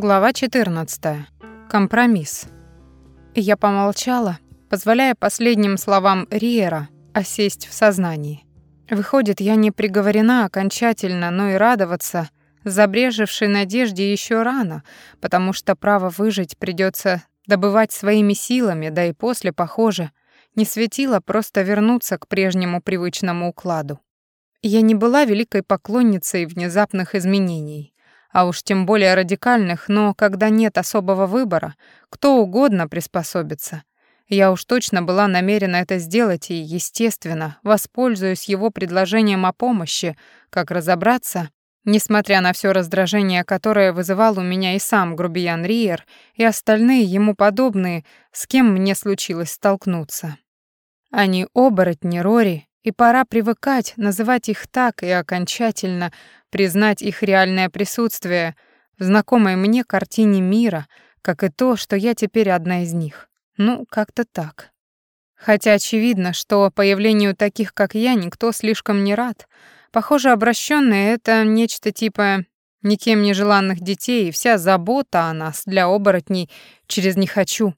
Глава 14. Компромисс. Я помолчала, позволяя последним словам Риера осесть в сознании. Выходит, я не приговорена окончательно, но и радоваться забрежевшей надежде еще рано, потому что право выжить придется добывать своими силами, да и после, похоже, не светило просто вернуться к прежнему привычному укладу. Я не была великой поклонницей внезапных изменений а уж тем более радикальных, но когда нет особого выбора, кто угодно приспособится. Я уж точно была намерена это сделать и, естественно, воспользуюсь его предложением о помощи, как разобраться, несмотря на все раздражение, которое вызывал у меня и сам грубиян Риер, и остальные ему подобные, с кем мне случилось столкнуться. Они оборотни Рори, и пора привыкать называть их так и окончательно признать их реальное присутствие в знакомой мне картине мира, как и то, что я теперь одна из них. Ну, как-то так. Хотя очевидно, что появлению таких, как я, никто слишком не рад. Похоже, обращенные — это нечто типа никем не желанных детей, и вся забота о нас для оборотней через «не хочу».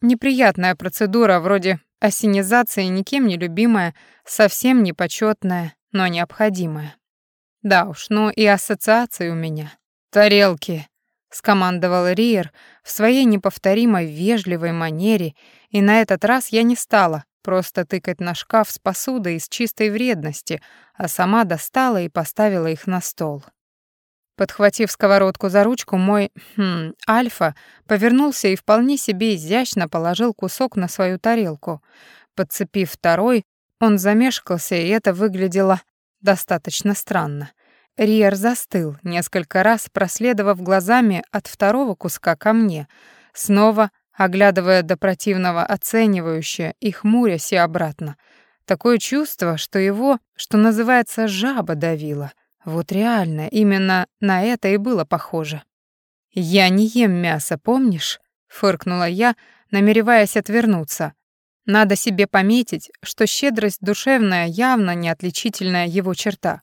Неприятная процедура вроде осенизации никем не любимая, совсем не почетная, но необходимая. Да уж, но и ассоциации у меня. Тарелки, скомандовал Риер в своей неповторимой вежливой манере, и на этот раз я не стала просто тыкать на шкаф с посудой из чистой вредности, а сама достала и поставила их на стол. Подхватив сковородку за ручку, мой хм, Альфа повернулся и вполне себе изящно положил кусок на свою тарелку. Подцепив второй, он замешкался, и это выглядело достаточно странно. Риер застыл, несколько раз проследовав глазами от второго куска ко мне, снова оглядывая до противного оценивающе и хмурясь и обратно. Такое чувство, что его, что называется, жаба давила. Вот реально, именно на это и было похоже. «Я не ем мясо, помнишь?» — фыркнула я, намереваясь отвернуться. Надо себе пометить, что щедрость душевная явно не отличительная его черта.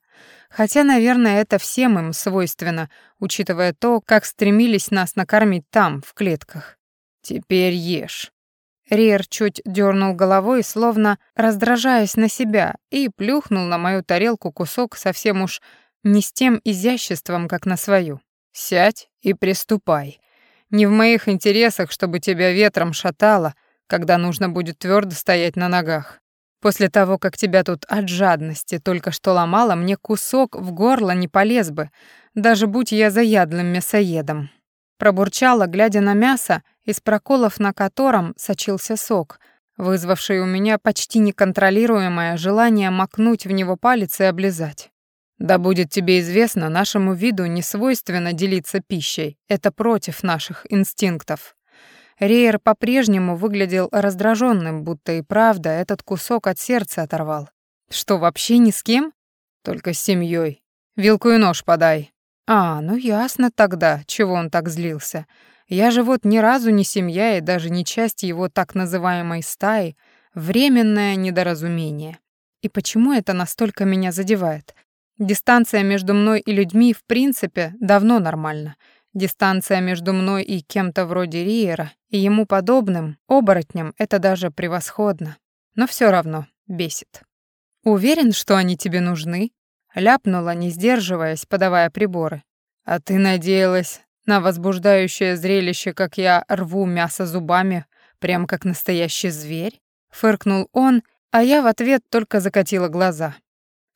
Хотя, наверное, это всем им свойственно, учитывая то, как стремились нас накормить там, в клетках. «Теперь ешь». Риер чуть дернул головой, словно раздражаясь на себя, и плюхнул на мою тарелку кусок совсем уж не с тем изяществом, как на свою. «Сядь и приступай. Не в моих интересах, чтобы тебя ветром шатало, когда нужно будет твердо стоять на ногах. После того, как тебя тут от жадности только что ломало, мне кусок в горло не полез бы, даже будь я заядлым мясоедом. Пробурчала, глядя на мясо, из проколов на котором сочился сок, вызвавший у меня почти неконтролируемое желание макнуть в него палец и облизать. Да будет тебе известно, нашему виду не свойственно делиться пищей. Это против наших инстинктов. Рейер по-прежнему выглядел раздраженным, будто и правда этот кусок от сердца оторвал. Что, вообще ни с кем? Только с семьей. Вилку и нож подай. А, ну ясно тогда, чего он так злился. Я же вот ни разу не семья и даже не часть его так называемой стаи, временное недоразумение. И почему это настолько меня задевает? Дистанция между мной и людьми в принципе давно нормальна. Дистанция между мной и кем-то вроде Риера и ему подобным, оборотням, это даже превосходно. Но все равно бесит. «Уверен, что они тебе нужны?» Ляпнула, не сдерживаясь, подавая приборы. «А ты надеялась на возбуждающее зрелище, как я рву мясо зубами, прям как настоящий зверь?» Фыркнул он, а я в ответ только закатила глаза.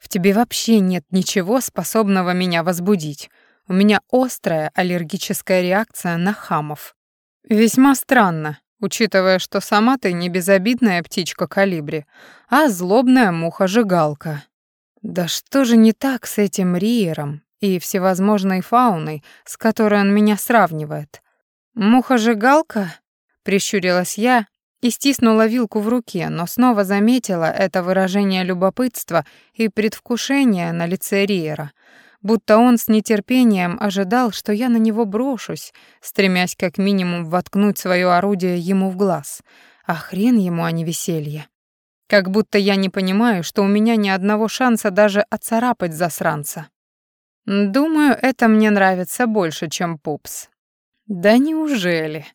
«В тебе вообще нет ничего, способного меня возбудить. У меня острая аллергическая реакция на хамов. Весьма странно, учитывая, что сама ты не безобидная птичка калибри, а злобная муха-жигалка. Да что же не так с этим Риером и всевозможной фауной, с которой он меня сравнивает? Муха-жигалка? Прищурилась я и стиснула вилку в руке, но снова заметила это выражение любопытства и предвкушения на лице Риера — будто он с нетерпением ожидал, что я на него брошусь, стремясь как минимум воткнуть свое орудие ему в глаз. А хрен ему, а не веселье. Как будто я не понимаю, что у меня ни одного шанса даже оцарапать засранца. Думаю, это мне нравится больше, чем пупс. Да неужели?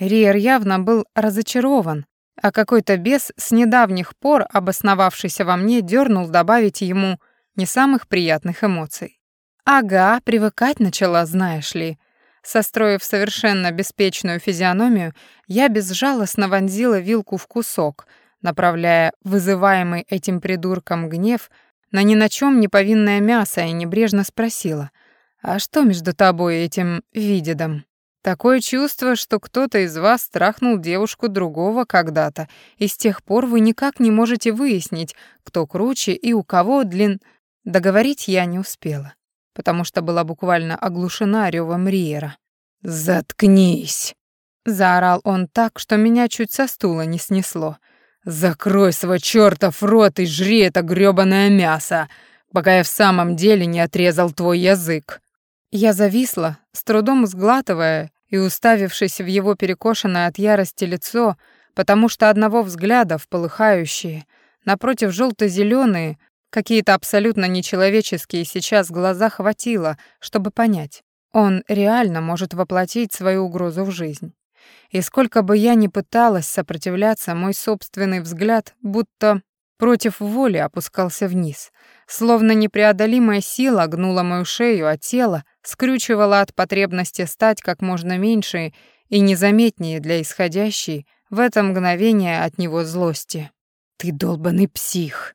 Риер явно был разочарован, а какой-то бес с недавних пор обосновавшийся во мне дернул добавить ему не самых приятных эмоций. Ага, привыкать начала, знаешь ли. Состроив совершенно беспечную физиономию, я безжалостно вонзила вилку в кусок, направляя вызываемый этим придурком гнев на ни на чем не повинное мясо и небрежно спросила, «А что между тобой и этим видедом?» Такое чувство, что кто-то из вас страхнул девушку другого когда-то, и с тех пор вы никак не можете выяснить, кто круче и у кого длин... Договорить я не успела, потому что была буквально оглушена рёвом Риера. «Заткнись!» — заорал он так, что меня чуть со стула не снесло. «Закрой свой чертов рот и жри это грёбаное мясо, пока я в самом деле не отрезал твой язык!» Я зависла, с трудом сглатывая и уставившись в его перекошенное от ярости лицо, потому что одного взгляда в полыхающие, напротив желто зеленые какие-то абсолютно нечеловеческие сейчас глаза хватило, чтобы понять. Он реально может воплотить свою угрозу в жизнь. И сколько бы я ни пыталась сопротивляться, мой собственный взгляд будто против воли опускался вниз, словно непреодолимая сила гнула мою шею, а тело скрючивало от потребности стать как можно меньше и незаметнее для исходящей в это мгновение от него злости. «Ты долбанный псих!»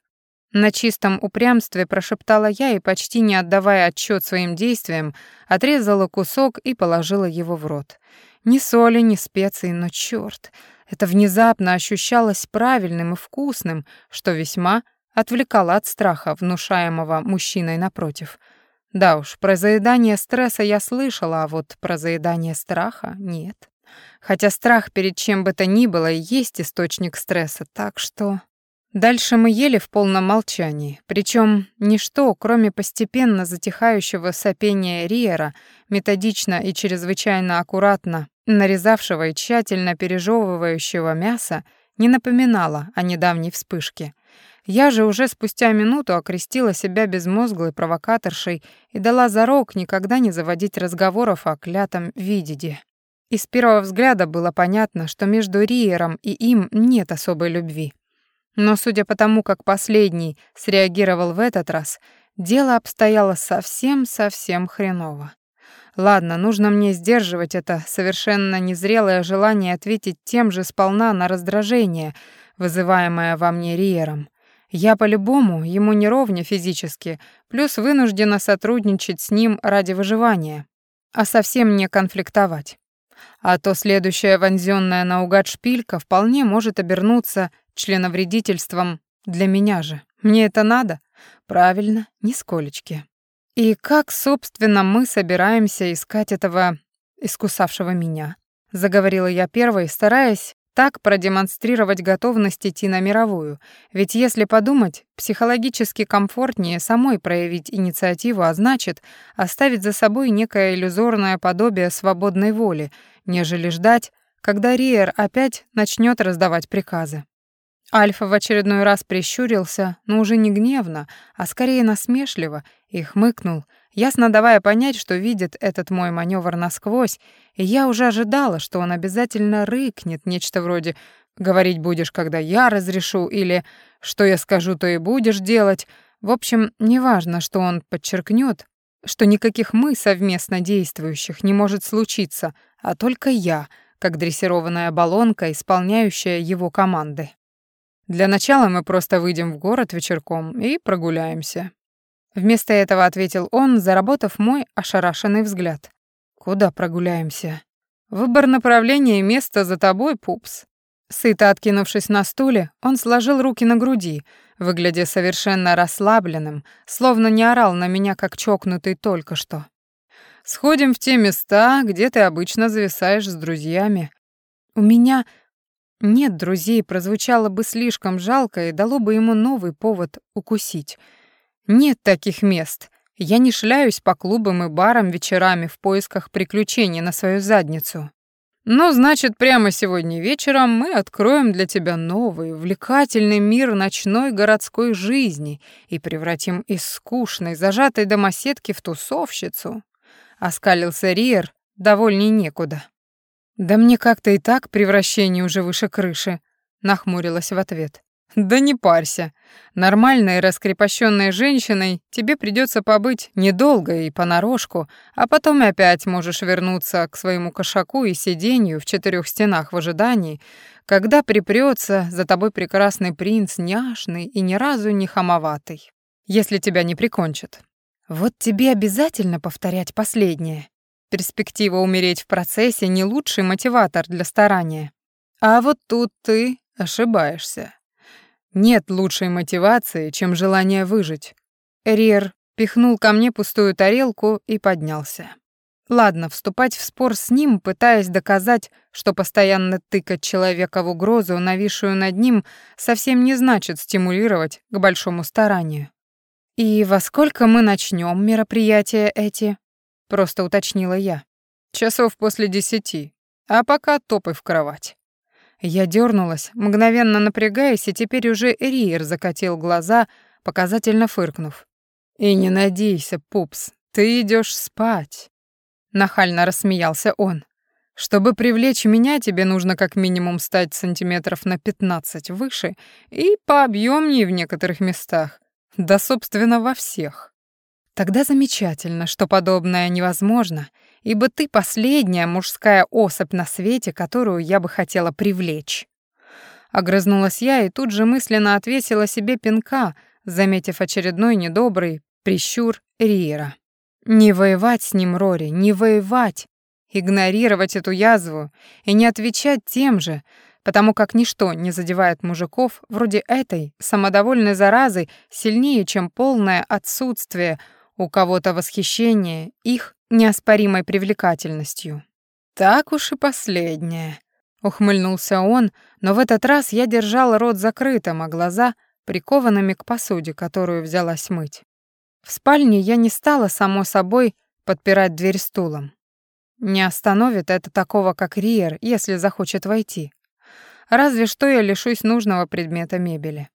На чистом упрямстве прошептала я и, почти не отдавая отчет своим действиям, отрезала кусок и положила его в рот. Ни соли, ни специй, но чёрт, это внезапно ощущалось правильным и вкусным, что весьма отвлекало от страха, внушаемого мужчиной напротив. Да уж, про заедание стресса я слышала, а вот про заедание страха — нет. Хотя страх перед чем бы то ни было и есть источник стресса, так что... Дальше мы ели в полном молчании, причем ничто, кроме постепенно затихающего сопения Риера, методично и чрезвычайно аккуратно нарезавшего и тщательно пережевывающего мяса, не напоминало о недавней вспышке. Я же уже спустя минуту окрестила себя безмозглой провокаторшей и дала зарок никогда не заводить разговоров о клятом видиде. И с первого взгляда было понятно, что между Риером и им нет особой любви. Но судя по тому, как последний среагировал в этот раз, дело обстояло совсем-совсем хреново. Ладно, нужно мне сдерживать это совершенно незрелое желание ответить тем же сполна на раздражение, вызываемое во мне Риером. Я по-любому ему не ровня физически, плюс вынуждена сотрудничать с ним ради выживания, а совсем не конфликтовать. А то следующая вонзённая наугад шпилька вполне может обернуться членовредительством для меня же. Мне это надо? Правильно, нисколечки. И как, собственно, мы собираемся искать этого искусавшего меня? Заговорила я первой, стараясь так продемонстрировать готовность идти на мировую. Ведь если подумать, психологически комфортнее самой проявить инициативу, а значит, оставить за собой некое иллюзорное подобие свободной воли, нежели ждать, когда Риер опять начнет раздавать приказы. Альфа в очередной раз прищурился, но уже не гневно, а скорее насмешливо, и хмыкнул, ясно давая понять, что видит этот мой маневр насквозь, и я уже ожидала, что он обязательно рыкнет нечто вроде «говорить будешь, когда я разрешу» или «что я скажу, то и будешь делать». В общем, неважно, что он подчеркнет, что никаких мы совместно действующих не может случиться, а только я, как дрессированная баллонка, исполняющая его команды. Для начала мы просто выйдем в город вечерком и прогуляемся. Вместо этого ответил он, заработав мой ошарашенный взгляд. Куда прогуляемся? Выбор направления и места за тобой, пупс. Сыто откинувшись на стуле, он сложил руки на груди, выглядя совершенно расслабленным, словно не орал на меня, как чокнутый только что. «Сходим в те места, где ты обычно зависаешь с друзьями». «У меня нет друзей прозвучало бы слишком жалко и дало бы ему новый повод укусить. Нет таких мест. Я не шляюсь по клубам и барам вечерами в поисках приключений на свою задницу. Ну, значит, прямо сегодня вечером мы откроем для тебя новый, увлекательный мир ночной городской жизни и превратим из скучной, зажатой домоседки в тусовщицу. Оскалился Риер, довольней некуда. «Да мне как-то и так превращение уже выше крыши», — нахмурилась в ответ. «Да не парься. Нормальной раскрепощенной женщиной тебе придется побыть недолго и понарошку, а потом опять можешь вернуться к своему кошаку и сиденью в четырех стенах в ожидании, когда припрется за тобой прекрасный принц няшный и ни разу не хамоватый, если тебя не прикончат. Вот тебе обязательно повторять последнее. Перспектива умереть в процессе не лучший мотиватор для старания. А вот тут ты ошибаешься. Нет лучшей мотивации, чем желание выжить. Риер пихнул ко мне пустую тарелку и поднялся. Ладно, вступать в спор с ним, пытаясь доказать, что постоянно тыкать человека в угрозу, нависшую над ним, совсем не значит стимулировать к большому старанию. «И во сколько мы начнем мероприятия эти?» — просто уточнила я. «Часов после десяти, а пока топай в кровать». Я дернулась, мгновенно напрягаясь, и теперь уже Риер закатил глаза, показательно фыркнув. «И не надейся, пупс, ты идешь спать!» Нахально рассмеялся он. «Чтобы привлечь меня, тебе нужно как минимум стать сантиметров на пятнадцать выше и пообъемнее в некоторых местах, да, собственно, во всех». Тогда замечательно, что подобное невозможно, ибо ты последняя мужская особь на свете, которую я бы хотела привлечь. Огрызнулась я и тут же мысленно отвесила себе пинка, заметив очередной недобрый прищур Риера. Не воевать с ним, Рори, не воевать, игнорировать эту язву и не отвечать тем же, потому как ничто не задевает мужиков вроде этой самодовольной заразы сильнее, чем полное отсутствие у кого-то восхищения их неоспоримой привлекательностью. «Так уж и последнее», — ухмыльнулся он, но в этот раз я держала рот закрытым, а глаза прикованными к посуде, которую взялась мыть. В спальне я не стала, само собой, подпирать дверь стулом. Не остановит это такого, как Риер, если захочет войти. Разве что я лишусь нужного предмета мебели.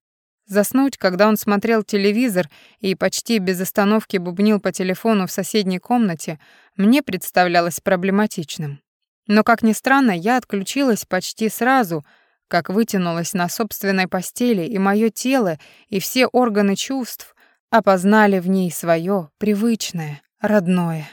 Заснуть, когда он смотрел телевизор и почти без остановки бубнил по телефону в соседней комнате, мне представлялось проблематичным. Но, как ни странно, я отключилась почти сразу, как вытянулась на собственной постели, и мое тело, и все органы чувств опознали в ней свое привычное, родное.